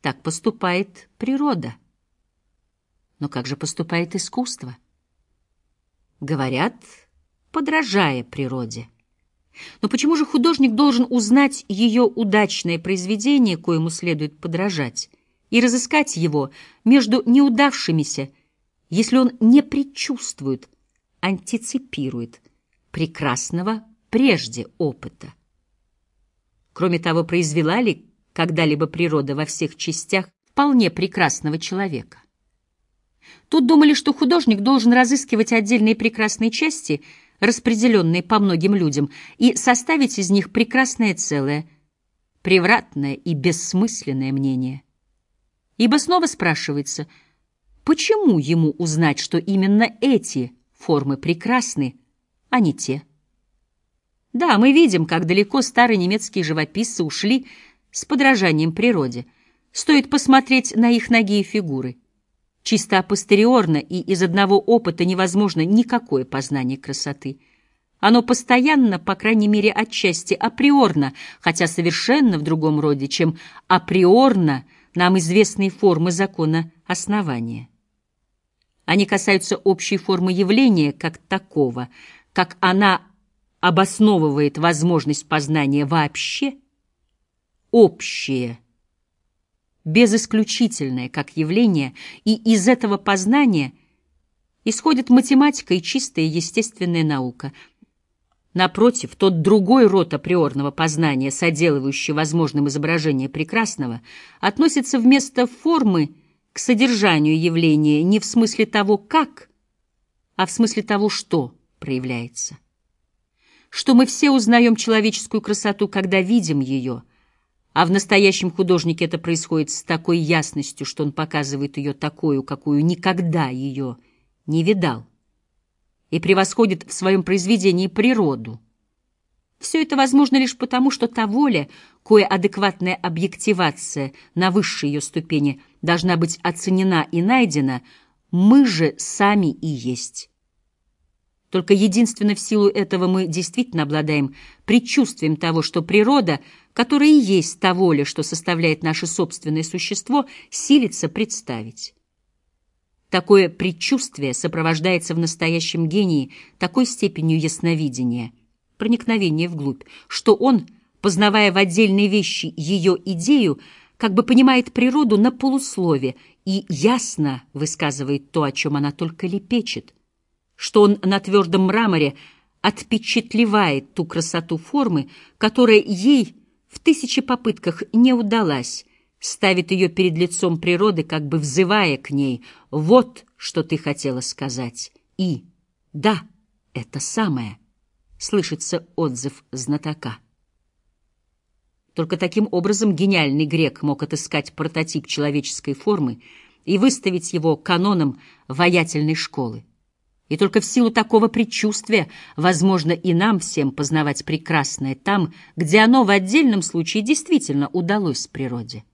Так поступает природа. Но как же поступает искусство? Говорят, подражая природе. Но почему же художник должен узнать ее удачное произведение, коему следует подражать, и разыскать его между неудавшимися, если он не предчувствует, антиципирует прекрасного прежде опыта? Кроме того, произвела ли когда-либо природа во всех частях вполне прекрасного человека? Тут думали, что художник должен разыскивать отдельные прекрасные части, распределенные по многим людям, и составить из них прекрасное целое, превратное и бессмысленное мнение. Ибо снова спрашивается, почему ему узнать, что именно эти формы прекрасны, а не те? Да, мы видим, как далеко старые немецкие живописцы ушли с подражанием природе. Стоит посмотреть на их ноги и фигуры. Чисто апостериорно и из одного опыта невозможно никакое познание красоты. Оно постоянно, по крайней мере отчасти, априорно, хотя совершенно в другом роде, чем априорно нам известные формы закона основания. Они касаются общей формы явления как такого, как она обосновывает возможность познания вообще, общее – безисключительное как явление, и из этого познания исходит математика и чистая естественная наука. Напротив, тот другой род априорного познания, соделывающий возможным изображение прекрасного, относится вместо формы к содержанию явления не в смысле того, как, а в смысле того, что проявляется. Что мы все узнаем человеческую красоту, когда видим ее – а в настоящем художнике это происходит с такой ясностью, что он показывает ее такую, какую никогда ее не видал, и превосходит в своем произведении природу. Все это возможно лишь потому, что та воля, кое адекватная объективация на высшей ее ступени должна быть оценена и найдена, мы же сами и есть. Только единственно в силу этого мы действительно обладаем предчувствием того, что природа, которая и есть та воля, что составляет наше собственное существо, силится представить. Такое предчувствие сопровождается в настоящем гении такой степенью ясновидения, проникновения вглубь, что он, познавая в отдельные вещи ее идею, как бы понимает природу на полуслове и ясно высказывает то, о чем она только лепечет, что он на твердом мраморе отпечатлевает ту красоту формы, которая ей в тысячи попытках не удалась, ставит ее перед лицом природы, как бы взывая к ней «Вот, что ты хотела сказать». И «Да, это самое», — слышится отзыв знатока. Только таким образом гениальный грек мог отыскать прототип человеческой формы и выставить его каноном воятельной школы. И только в силу такого предчувствия возможно и нам всем познавать прекрасное там, где оно в отдельном случае действительно удалось природе.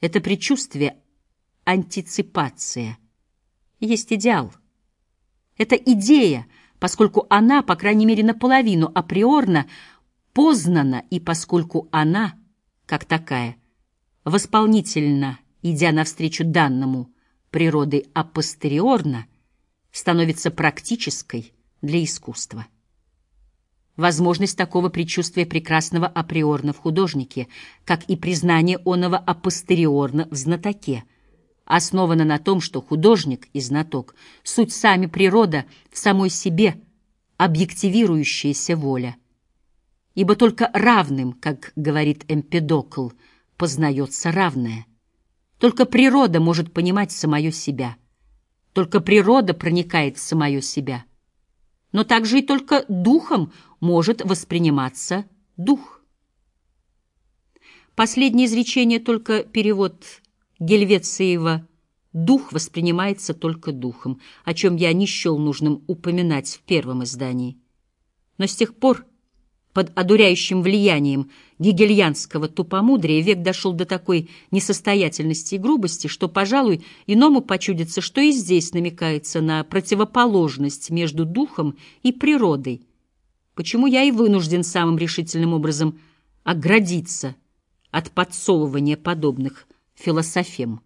Это предчувствие — антиципация, есть идеал. Это идея, поскольку она, по крайней мере наполовину априорно, познана, и поскольку она, как такая, восполнительно, идя навстречу данному природой апостериорно, становится практической для искусства. Возможность такого предчувствия прекрасного априорно в художнике, как и признание оного апостериорно в знатоке, основана на том, что художник и знаток — суть сами природа в самой себе, объективирующаяся воля. Ибо только равным, как говорит Эмпедокл, познается равное. Только природа может понимать самое себя — только природа проникает в самое себя. Но также и только духом может восприниматься дух. Последнее изречение только перевод Гельвециева «Дух воспринимается только духом», о чем я не счел нужным упоминать в первом издании. Но с тех пор под одуряющим влиянием гегельянского тупомудрия век дошел до такой несостоятельности и грубости, что, пожалуй, иному почудится, что и здесь намекается на противоположность между духом и природой, почему я и вынужден самым решительным образом оградиться от подсовывания подобных философем.